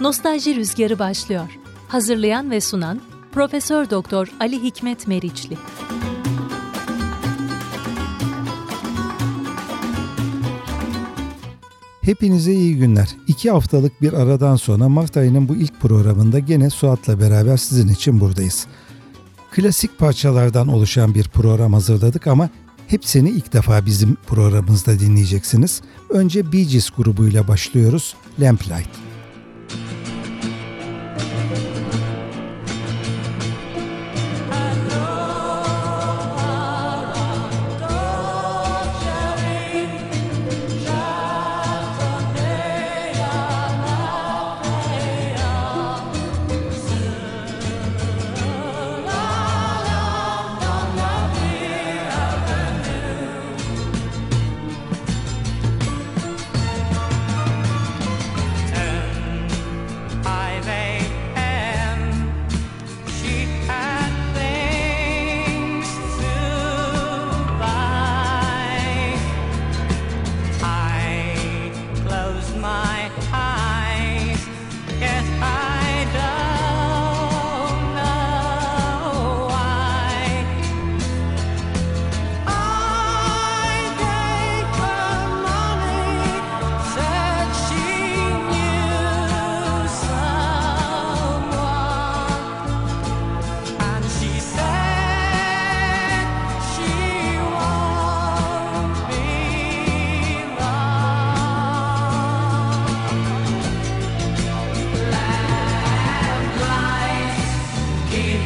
Nostalji Rüzgarı başlıyor. Hazırlayan ve sunan Profesör Doktor Ali Hikmet Meriçli. Hepinize iyi günler. İki haftalık bir aradan sonra Mart ayının bu ilk programında gene Suat'la beraber sizin için buradayız. Klasik parçalardan oluşan bir program hazırladık ama hepsini ilk defa bizim programımızda dinleyeceksiniz. Önce Bee Gees grubuyla başlıyoruz. Lamplight.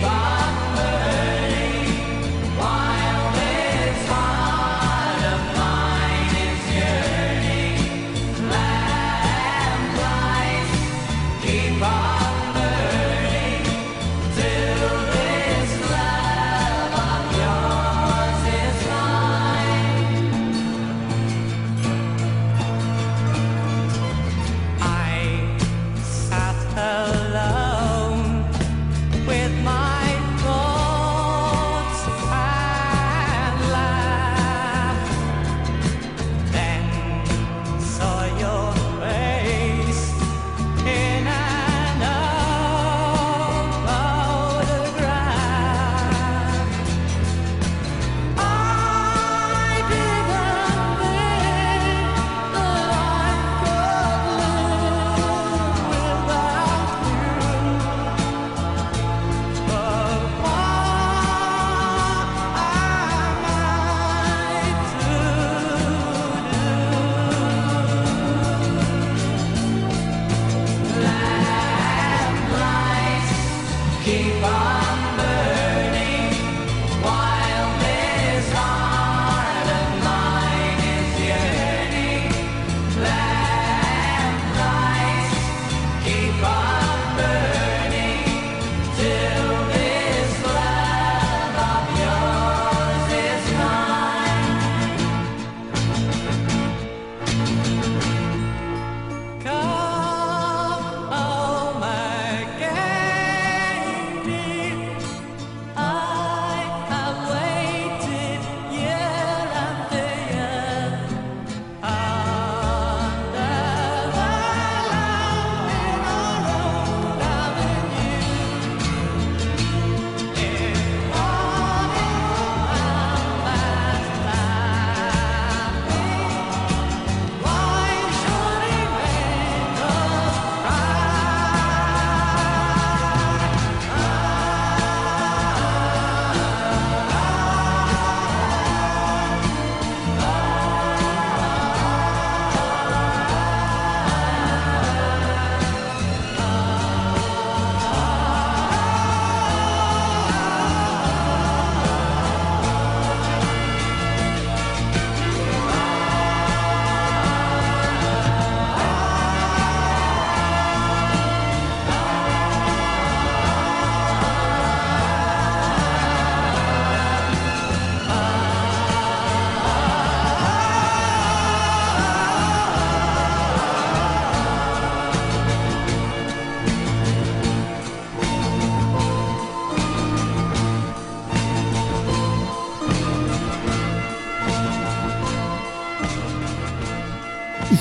Bye.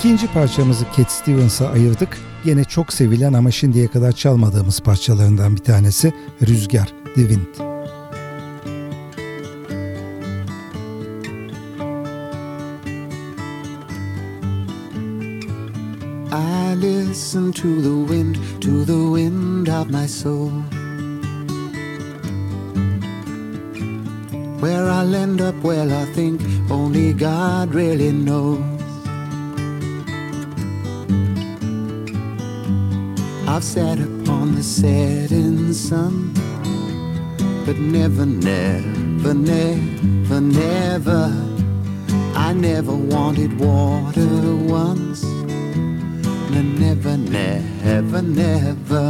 İkinci parçamızı Cat Stevens'a ayırdık. Yine çok sevilen ama şimdiye kadar çalmadığımız parçalarından bir tanesi Rüzgar, The Wind. I listen to the wind, to the wind of my soul. Where I'll end up, well, I think only God really knows. Sat upon the setting sun, but never, never, never, never. I never wanted water once never, never, never.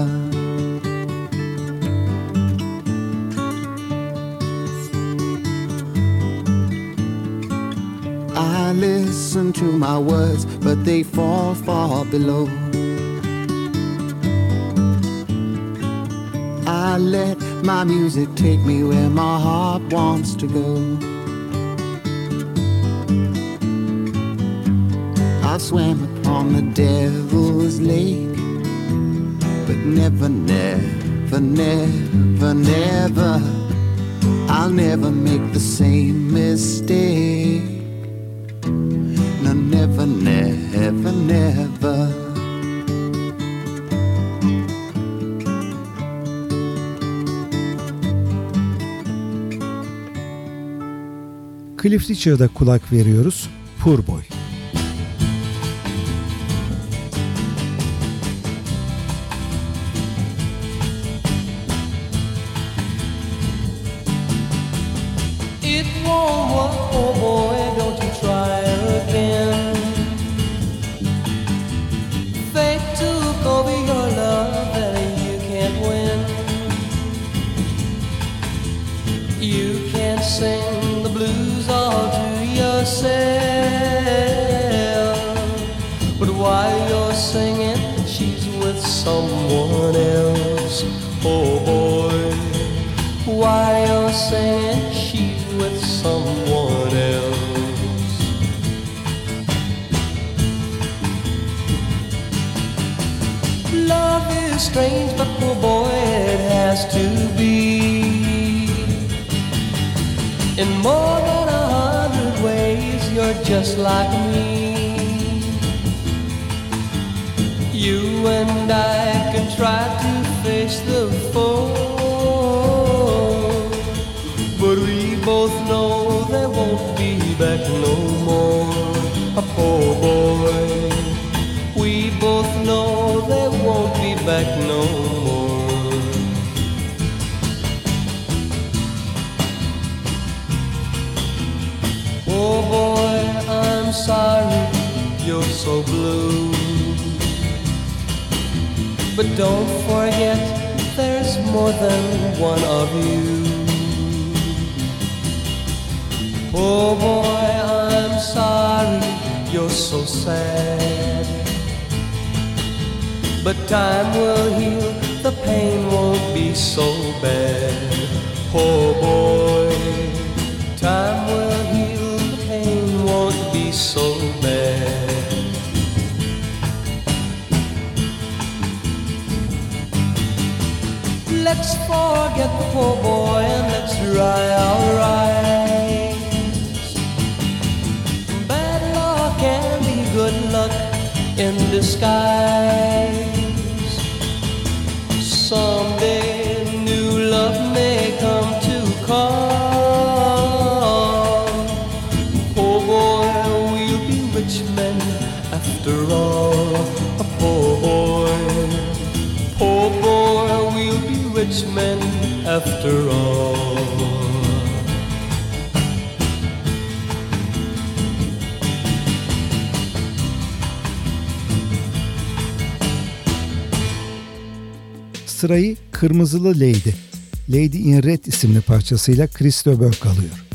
I listen to my words, but they fall far below. I let my music take me where my heart wants to go. I swam upon the devil's lake, but never, never, never, never, I'll never make the same mistake. Cliff Richard'a kulak veriyoruz. Poor Boy. strange, but poor boy, it has to be. In more than a hundred ways, you're just like me. You and I can try to face the foe, but we both know they won't be back no more. A poor boy. back no more. Oh boy, I'm sorry you're so blue. But don't forget there's more than one of you. Oh boy, I'm sorry you're so sad. But time will heal, the pain won't be so bad. Oh boy, time will heal, the pain won't be so bad. Let's forget the poor boy and let's dry our eyes. Bad luck can be good luck in disguise. Someday new love may come to call. Oh boy, we'll be rich men after all. Oh boy, oh boy, we'll be rich men after all. Sırayı Kırmızılı Lady, Lady in Red isimli parçasıyla Christo Burke alıyor.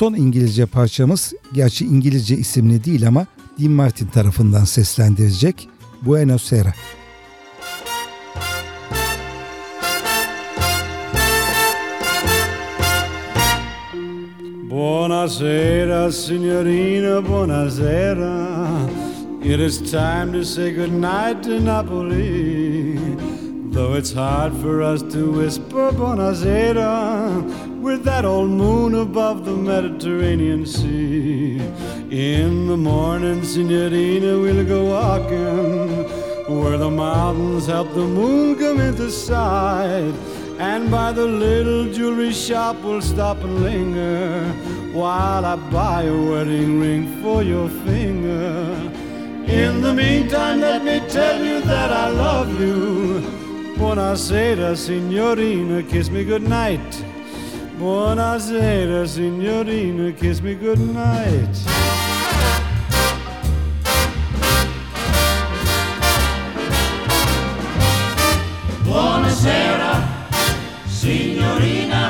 Son İngilizce parçamız gerçi İngilizce isimli değil ama Dean Martin tarafından seslendirecek Buenos Aires. Buonasera, signorina, buonasera. It is time to say goodnight to Napoli. Though it's hard for us to whisper buonasera with that old moon above the Mediterranean Sea. In the morning, signorina, we'll go walking where the mountains help the moon come into sight. And by the little jewelry shop we'll stop and linger while I buy a wedding ring for your finger. In the meantime, let me tell you that I love you. Buonasera, signorina, kiss me goodnight. Buonasera, signorina, kiss me goodnight. Buonasera, signorina.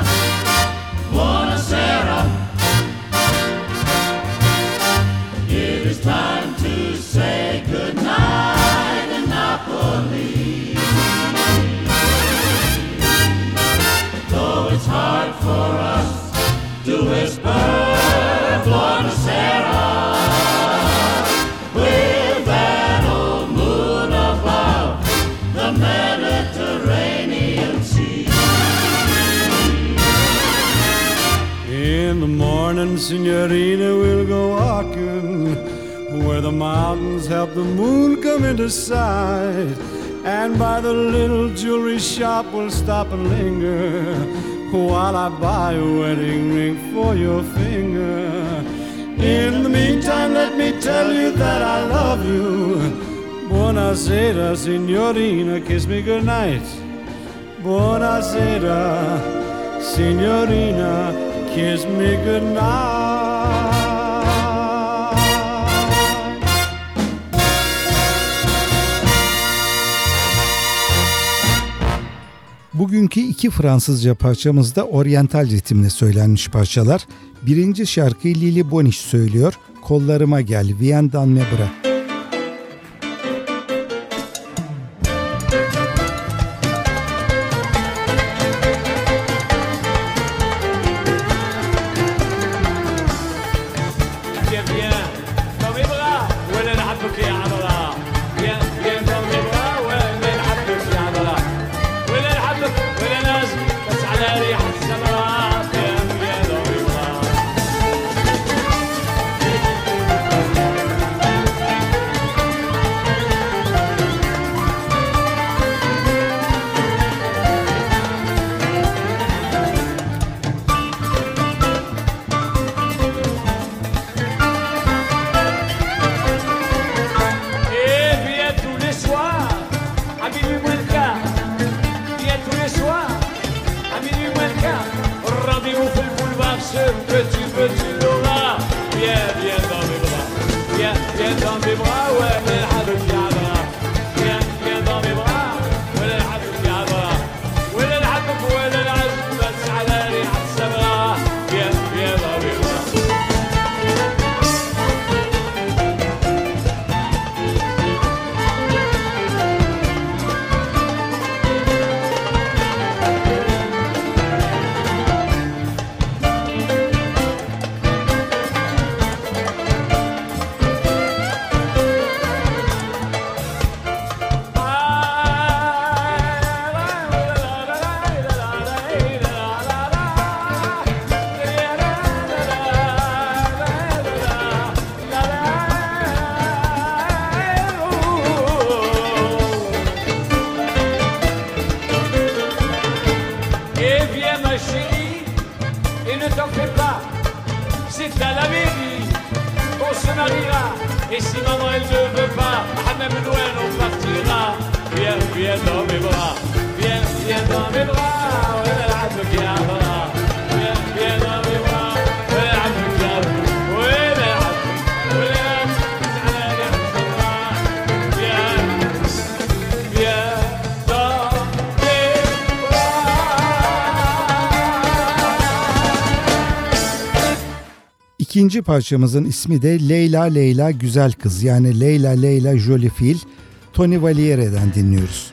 The mountains help the moon come into sight. And by the little jewelry shop, we'll stop and linger while I buy a wedding ring for your finger. In the meantime, let me tell you that I love you. Buonasera, signorina, kiss me goodnight. Buonasera, signorina, kiss me goodnight. Bugünkü iki Fransızca parçamızda oryantal ritimle söylenmiş parçalar. Birinci şarkıyı Lili Boniş söylüyor. Kollarıma gel, Viens dans mes İkinci parçamızın ismi de Leyla Leyla Güzel Kız yani Leyla Leyla Jolie Fil Tony Valiere'den dinliyoruz.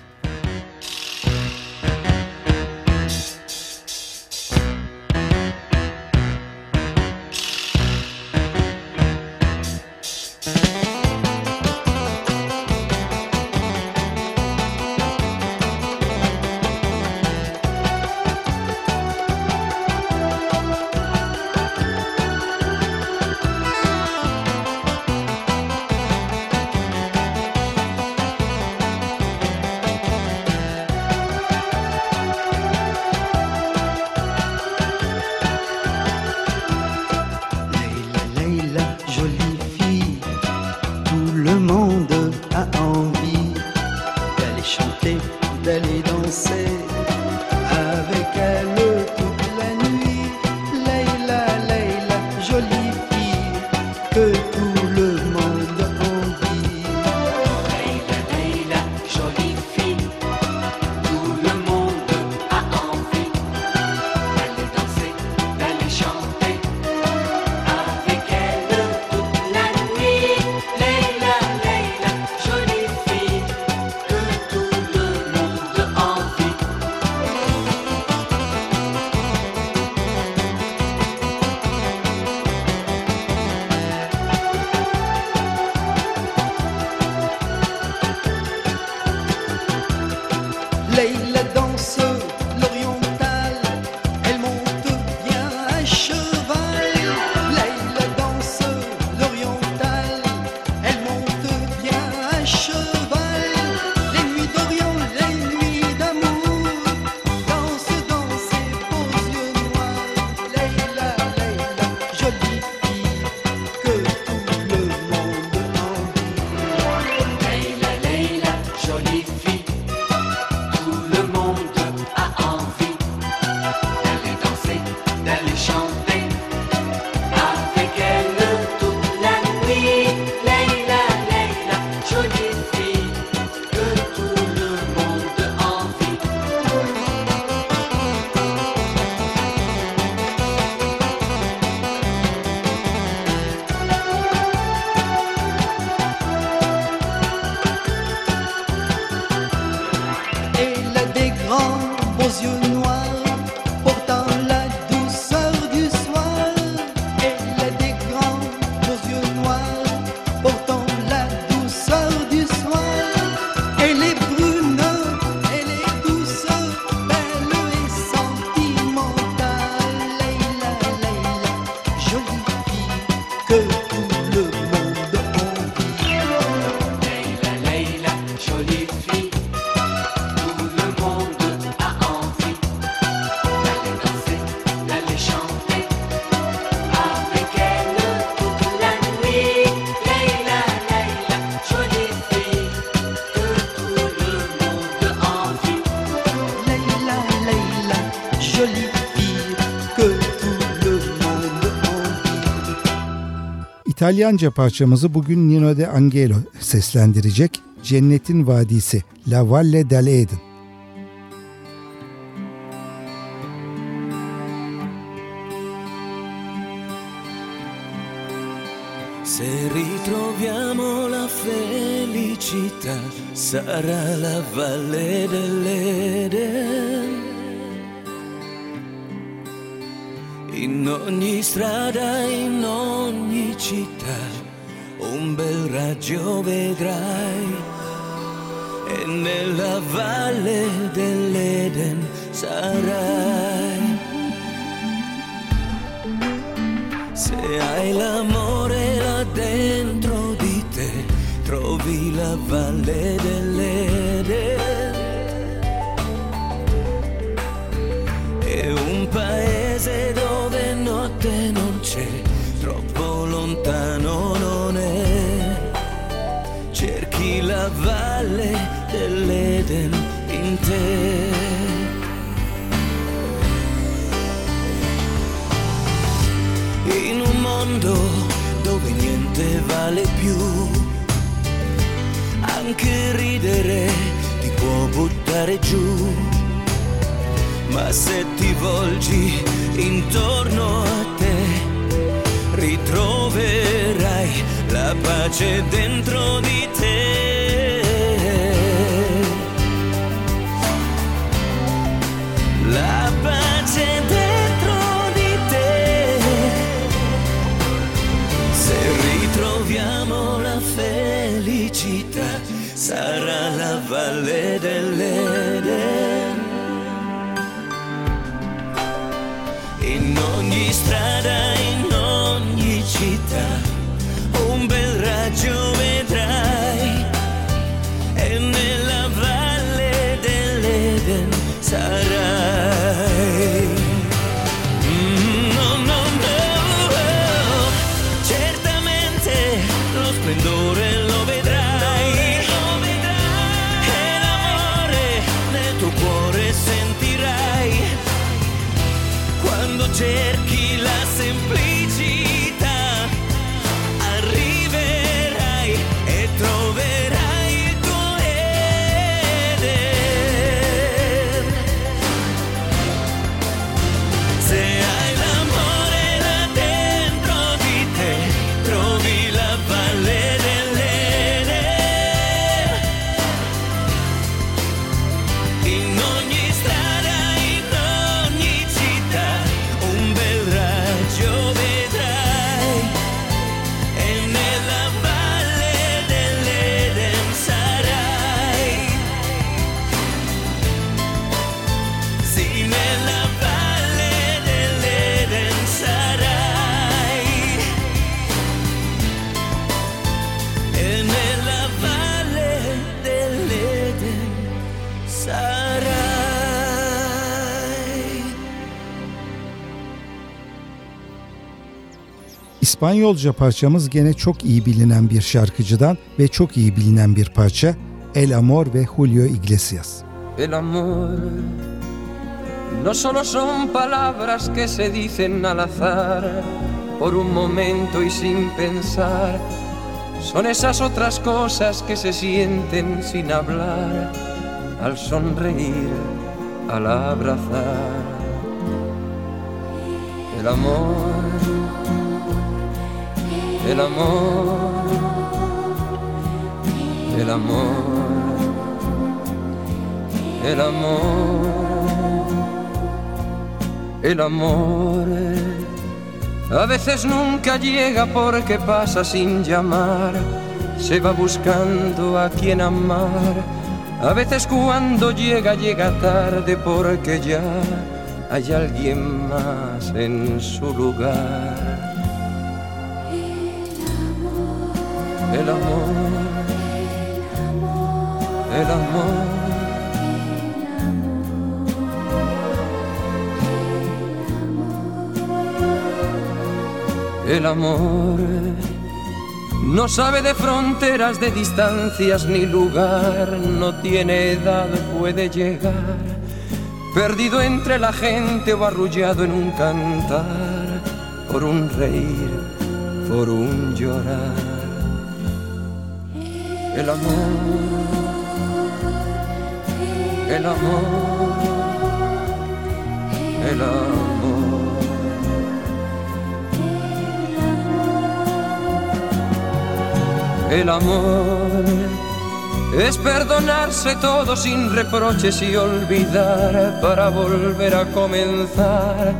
İtalyanca parçamızı bugün Nino de Angelo seslendirecek. Cennetin Vadisi La Valle dell'Eden. Se ritroviamo la felicità sarà la valle dell'Eden. In ogni strada, in ogni città, un bel raggio vedrai. E nella valle dell'Eden sarai. Se hai l'amore là dentro di te, trovi la valle dell'Eden. Valle dell'Eden in te. in un mondo dove niente vale più. Anche ridere ti può buttare giù, ma se ti volgi intorno a te, ritroverai la pace dentro di te. La pace dentro di te. Se ritroviamo la felicità, sarà la valle İspanyolca parçamız gene çok iyi bilinen bir şarkıcıdan ve çok iyi bilinen bir parça El Amor ve Julio Iglesias. El amor no solo son palabras que se dicen al azar por un momento y sin pensar. Son esas otras cosas que se sienten sin hablar al sonreír, al abrazar. El amor, el amor, el amor el amor, el amor. A veces nunca llega porque pasa sin llamar, se va buscando a quien amar. A veces cuando llega llega tarde porque ya hay alguien más en su lugar. El amor, el amor. El amor no sabe de fronteras, de distancias ni lugar, no tiene edad, puede llegar, perdido entre la gente o arrullado en un cantar, por un reír por un llorar. El amor, el amor, el amor. El amor es perdonarse todo sin reproches y olvidar para volver a comenzar.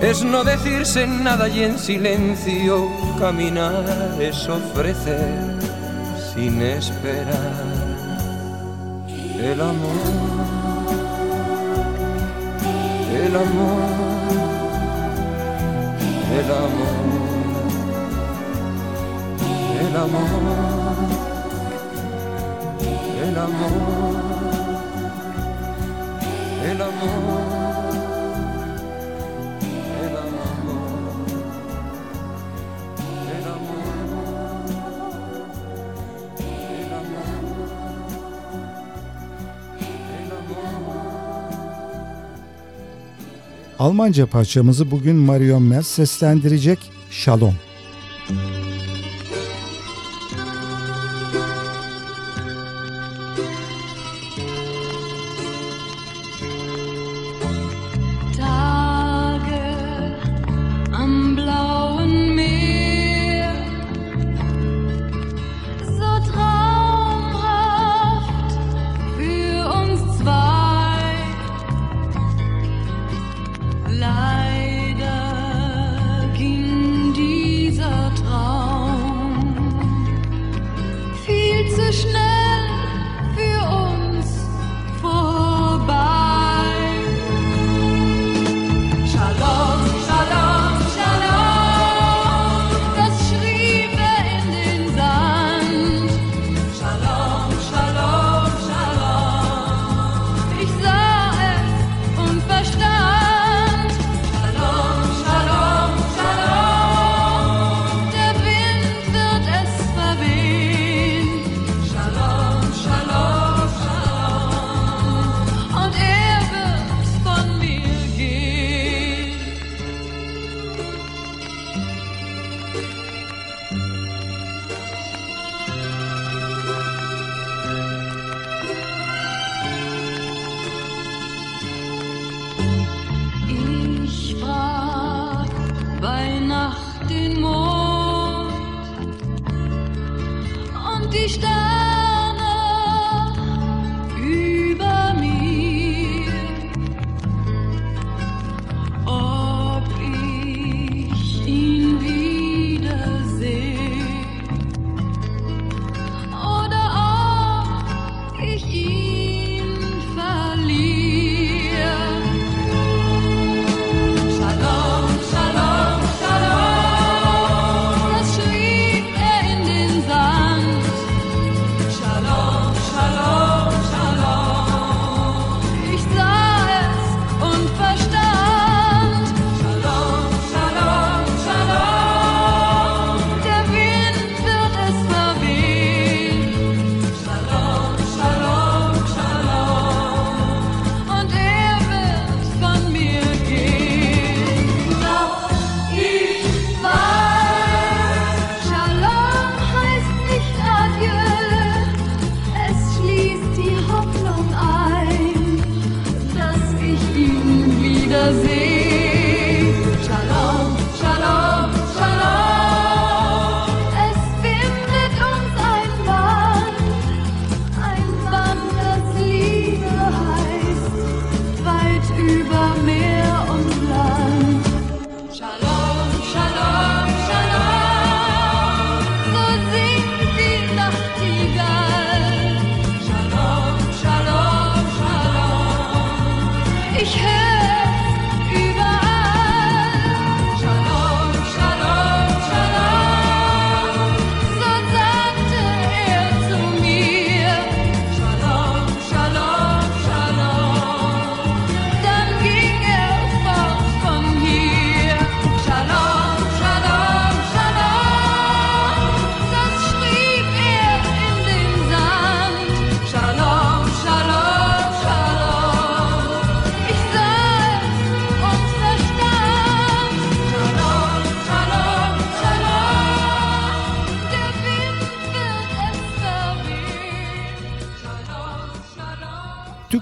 Es no decirse nada y en silencio caminar, es ofrecer sin esperar el amor, el amor, el amor, el amor, el amor, el amor. Almanca parçamızı bugün Marion Mers seslendirecek Shalom. distante.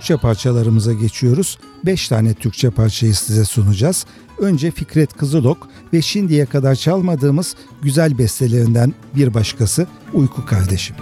Türkçe parçalarımıza geçiyoruz. 5 tane Türkçe parçayı size sunacağız. Önce Fikret Kızılok ve şimdiye kadar çalmadığımız güzel bestelerinden bir başkası Uyku Kardeşim.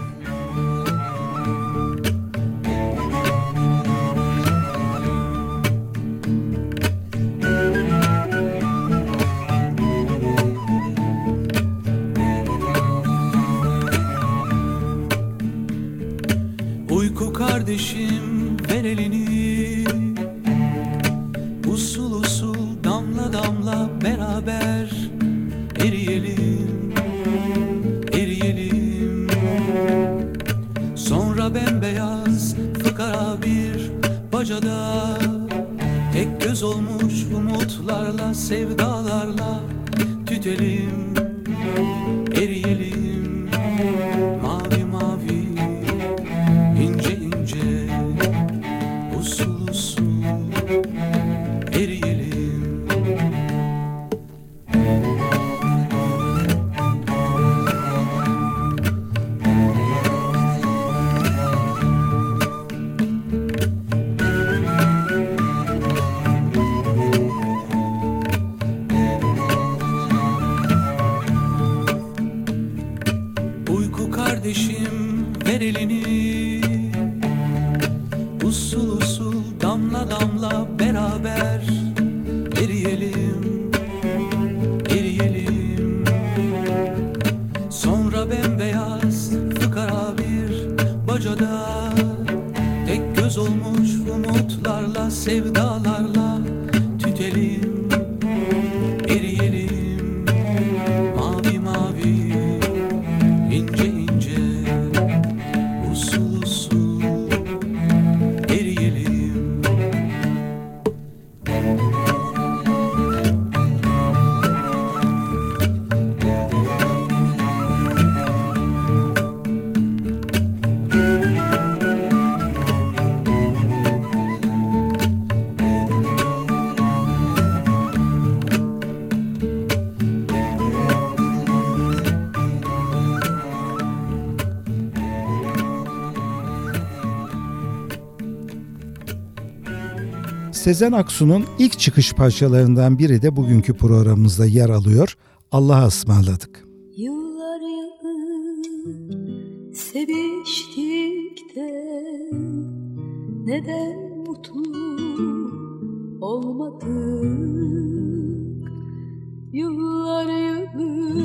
ver elini. Usul usul damla damla beraber Sezen Aksu'nun ilk çıkış parçalarından biri de bugünkü programımızda yer alıyor. Allah'a ısmarladık. Yıllar yılı seviştik de neden mutlu olmadık? Yıllar yılı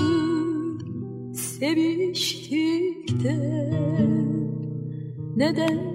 seviştik de neden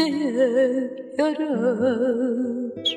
neye yarar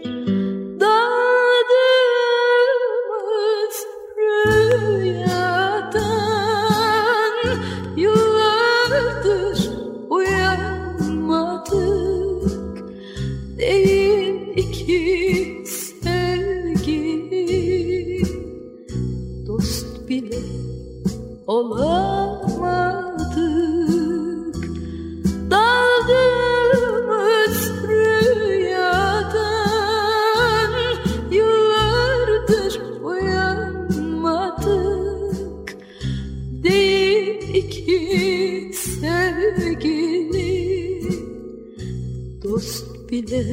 bile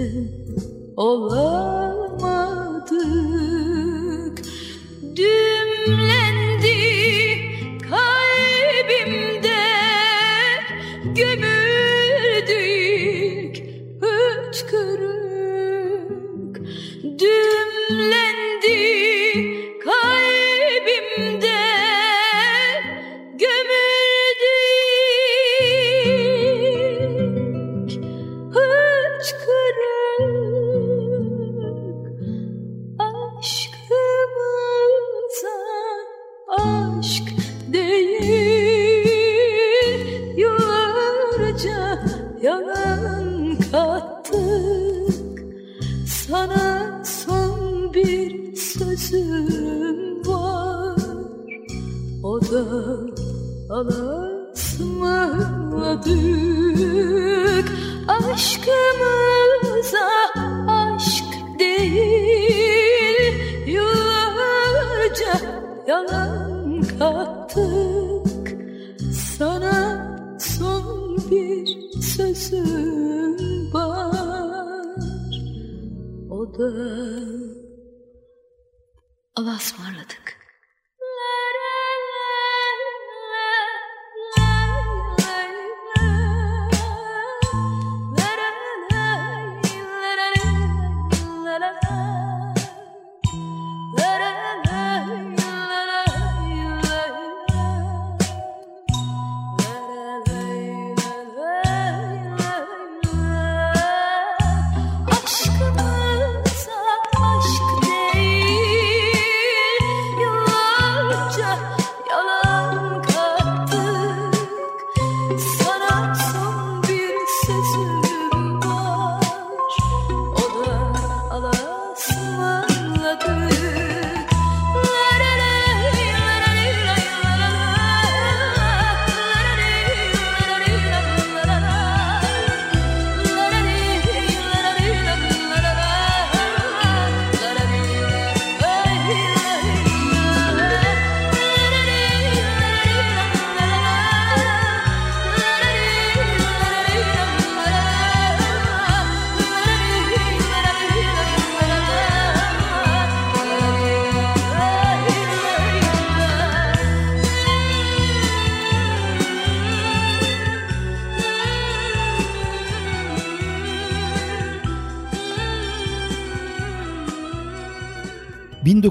olamadık. Dümlendi kalbimde gömüldük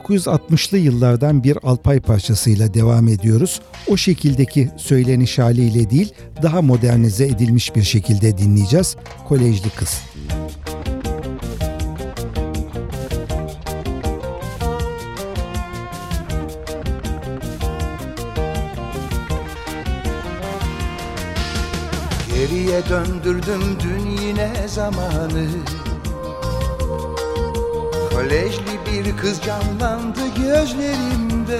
...1960'lı yıllardan bir Alpay parçasıyla devam ediyoruz. O şekildeki söyleniş haliyle değil, daha modernize edilmiş bir şekilde dinleyeceğiz. Kolejli Kız. Geriye döndürdüm dün yine zamanı Kolejli bir kız canlandı gözlerimde.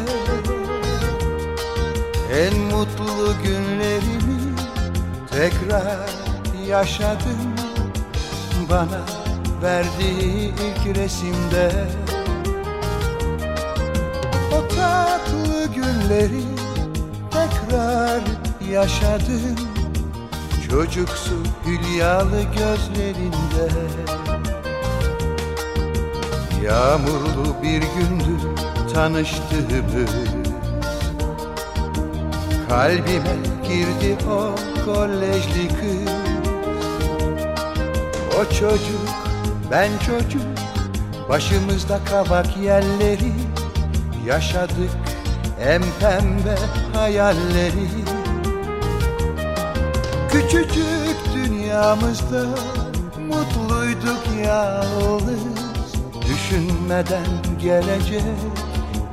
En mutlu günlerimi tekrar yaşadım. Bana verdiği ilk resimde. O tatlı günleri tekrar yaşadım. Çocuksu hülyalı gözlerinde Yağmurlu bir gündü tanıştığımız. Kalbime girdi o kolejli kız. O çocuk ben çocuk Başımızda kavak yerleri. Yaşadık en pembe hayalleri. Küçücük dünyamızda mutluyduk yalnız Düşünmeden gelecek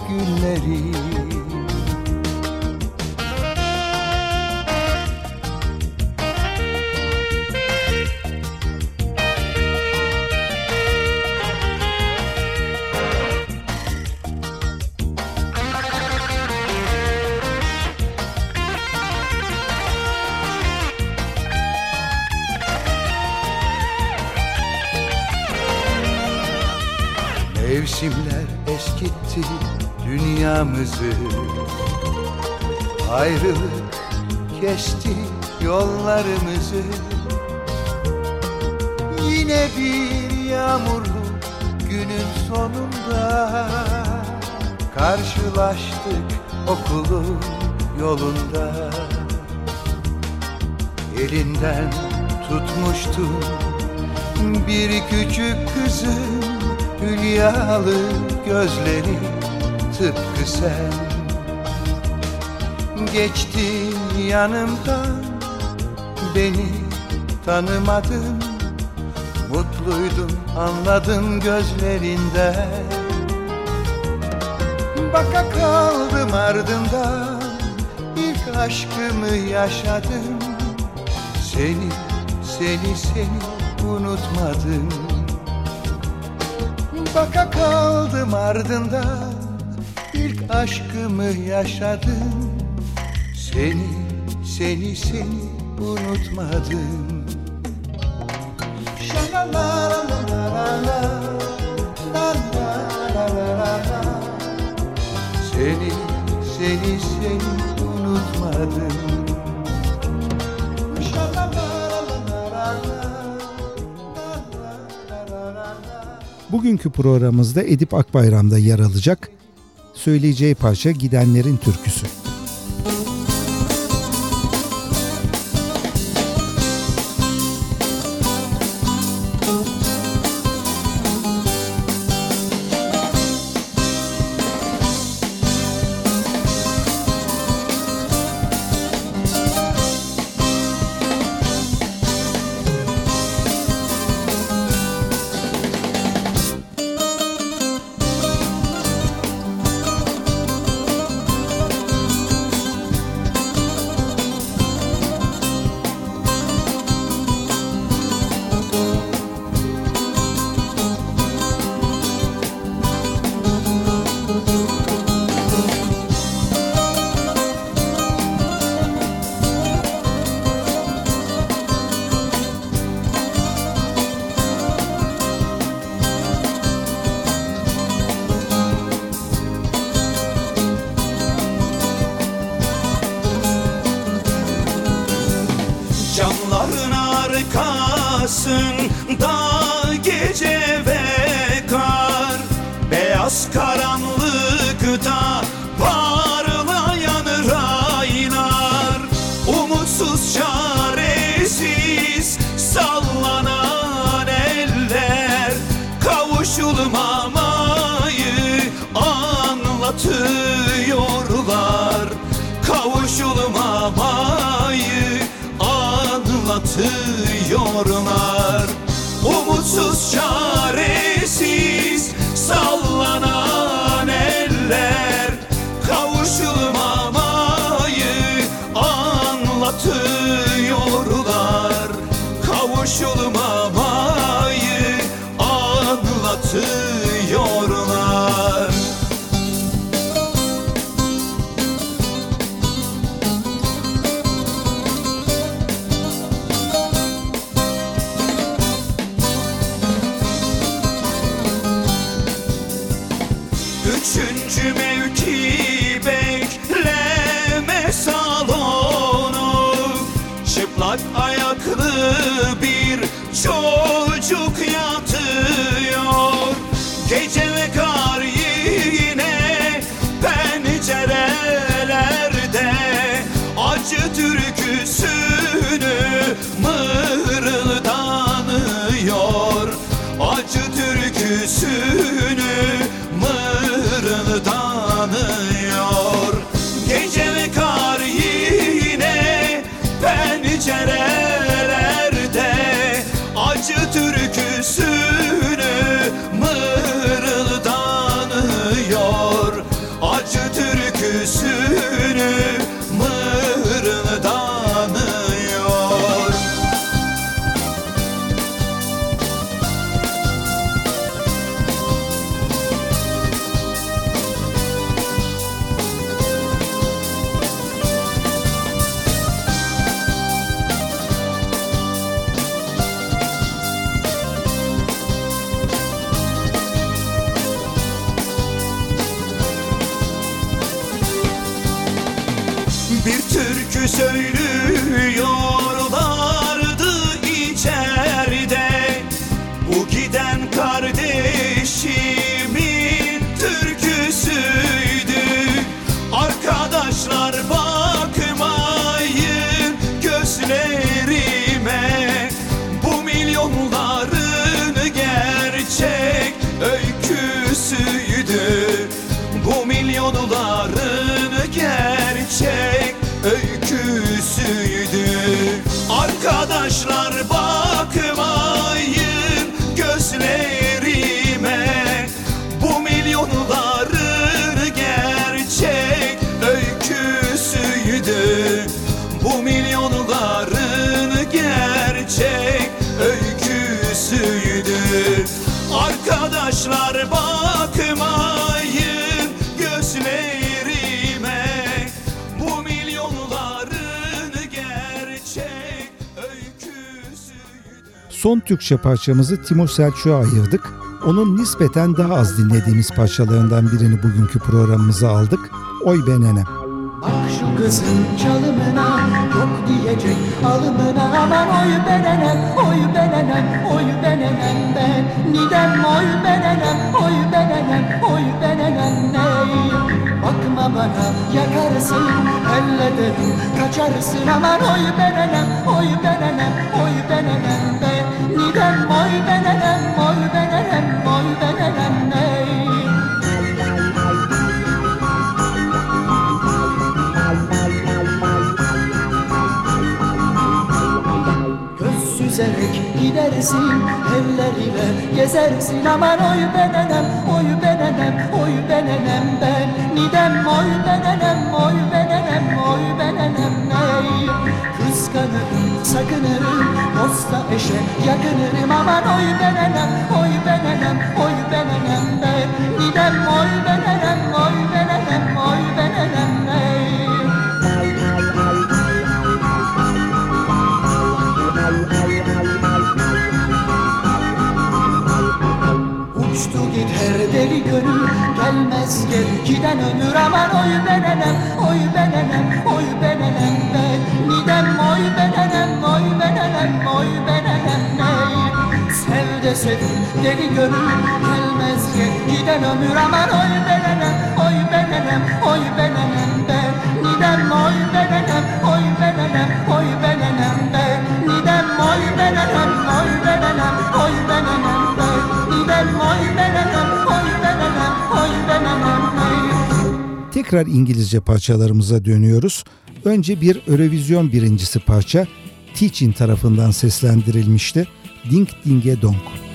günleri Ayrılık kesti yollarımızı. Yine bir yağmurlu günün sonunda Karşılaştık okulun yolunda. Elinden tutmuştum bir küçük kızın Hülyalı gözleri. Tıpkı sen Geçtin yanımdan beni tanımadın Mutluydum anladım gözlerinden. Baka kaldım ardından ilk aşkımı yaşadım. Seni, seni, seni unutmadım. Baka kaldım ardından ilk aşkımı yaşadım Seni, seni, seni unutmadım Seni, seni, seni unutmadım Bugünkü programımızda Edip Akbayram'da yer alacak. Söyleyeceği parça Gidenlerin Türküsü. Anlatıyorlar Umutsuz çaresiz sallanan türküsünü mırıldanıyor. Acı türküsünü Son Türkçe parçamızı Timur Selçuk'a ayırdık. Onun nispeten daha az dinlediğimiz parçalarından birini bugünkü programımıza aldık. Oy Benenem. Bak şu kızın çalımına yok diyecek alımına aman oy benenem oy benenem oy benenem ben nidem oy benenem oy benenem oy benenem ney Bakma bana yakarsın ellederim kaçarsın aman oy benenem gidersin elleriyle gezersin aman oy benenem oy benenem oy benenem ben. Nidem oy benenem oy benenem oy benenem ney Kıskanırım sakınırım dosta eşe yakınırım. Aman oy benenem oy benenem oy benenem ben. Nidem oy benenem giden ömür aman oy benenem Oy benenem oy benenem ben Nidem oy benenem oy benenem oy benenem ney Sev de sevin deli gönül Gelmez gel giden ömür aman oy benenem Oy benenem oy benenem ben Nidem oy benenem oy benenem oy benenem ben Nidem oy benenem oy benenem oy benenem ben Nidem oy benenem oy benenem oy benenem ben Tekrar İngilizce parçalarımıza dönüyoruz. Önce bir Eurovision birincisi parça Teaching tarafından seslendirilmişti. Ding Dinge Dong.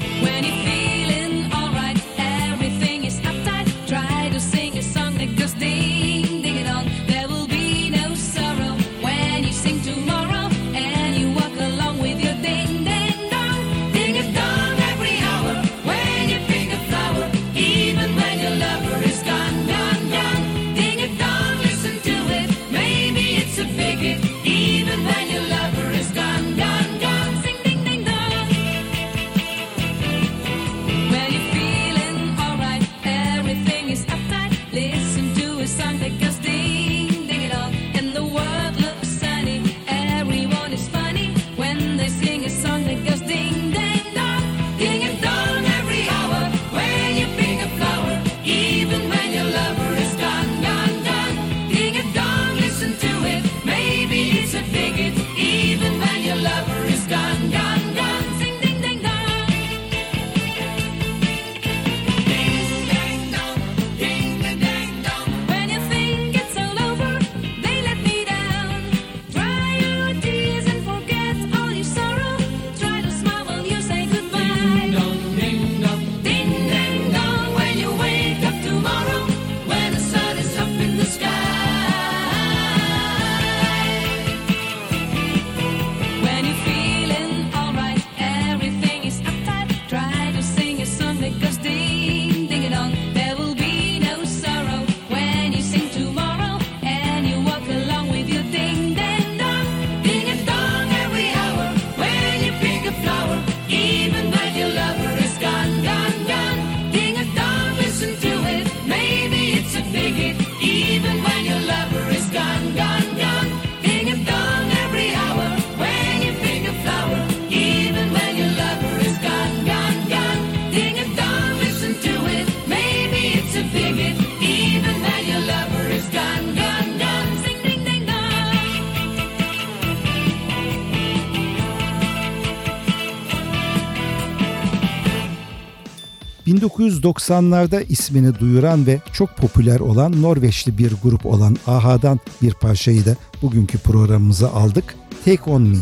1990'larda ismini duyuran ve çok popüler olan Norveçli bir grup olan AHA'dan bir parçayı da bugünkü programımıza aldık. Take On Me.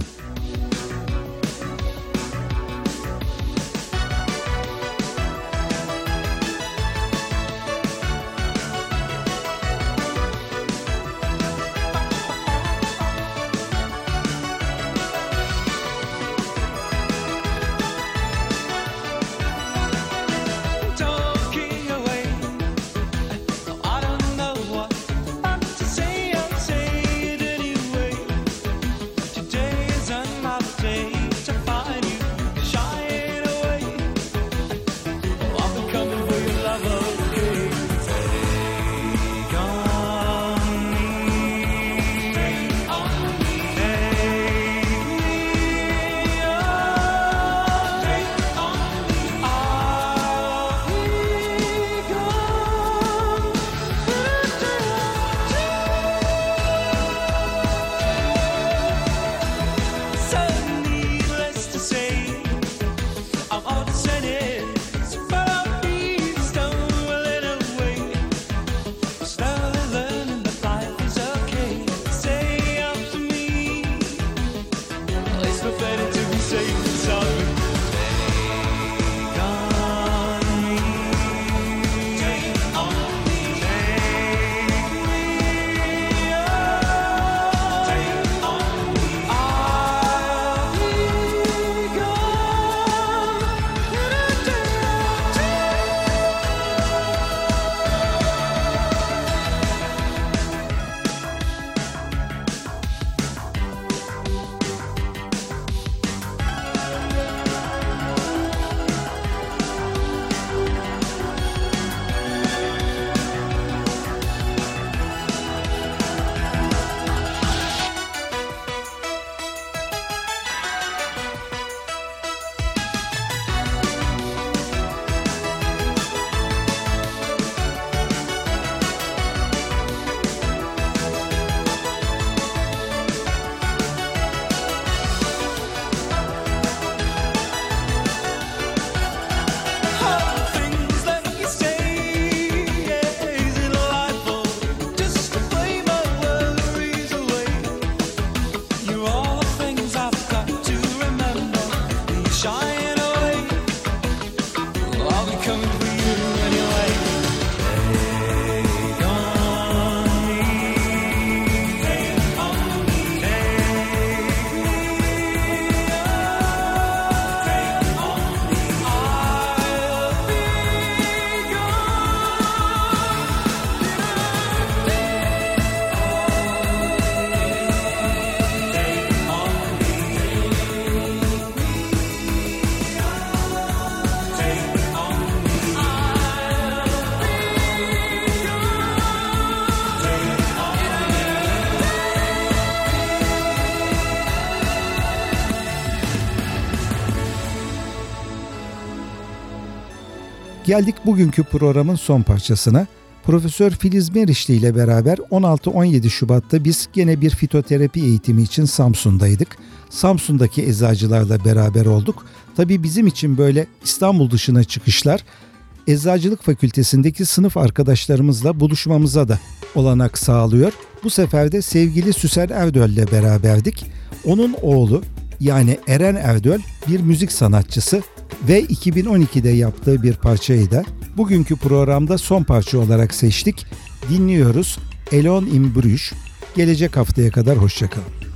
Geldik bugünkü programın son parçasına. Profesör Filiz Meriçli ile beraber 16-17 Şubat'ta biz gene bir fitoterapi eğitimi için Samsun'daydık. Samsun'daki eczacılarla beraber olduk. Tabii bizim için böyle İstanbul dışına çıkışlar Eczacılık Fakültesindeki sınıf arkadaşlarımızla buluşmamıza da olanak sağlıyor. Bu sefer de sevgili Süser Erdöl ile beraberdik. Onun oğlu yani Eren Erdöl bir müzik sanatçısı ve 2012'de yaptığı bir parçayı da bugünkü programda son parça olarak seçtik. Dinliyoruz. Elon in Bruges. Gelecek haftaya kadar hoşçakalın.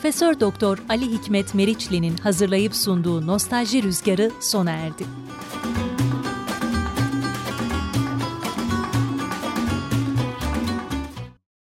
Profesör Doktor Ali Hikmet Meriçli'nin hazırlayıp sunduğu Nostalji Rüzgarı sona erdi.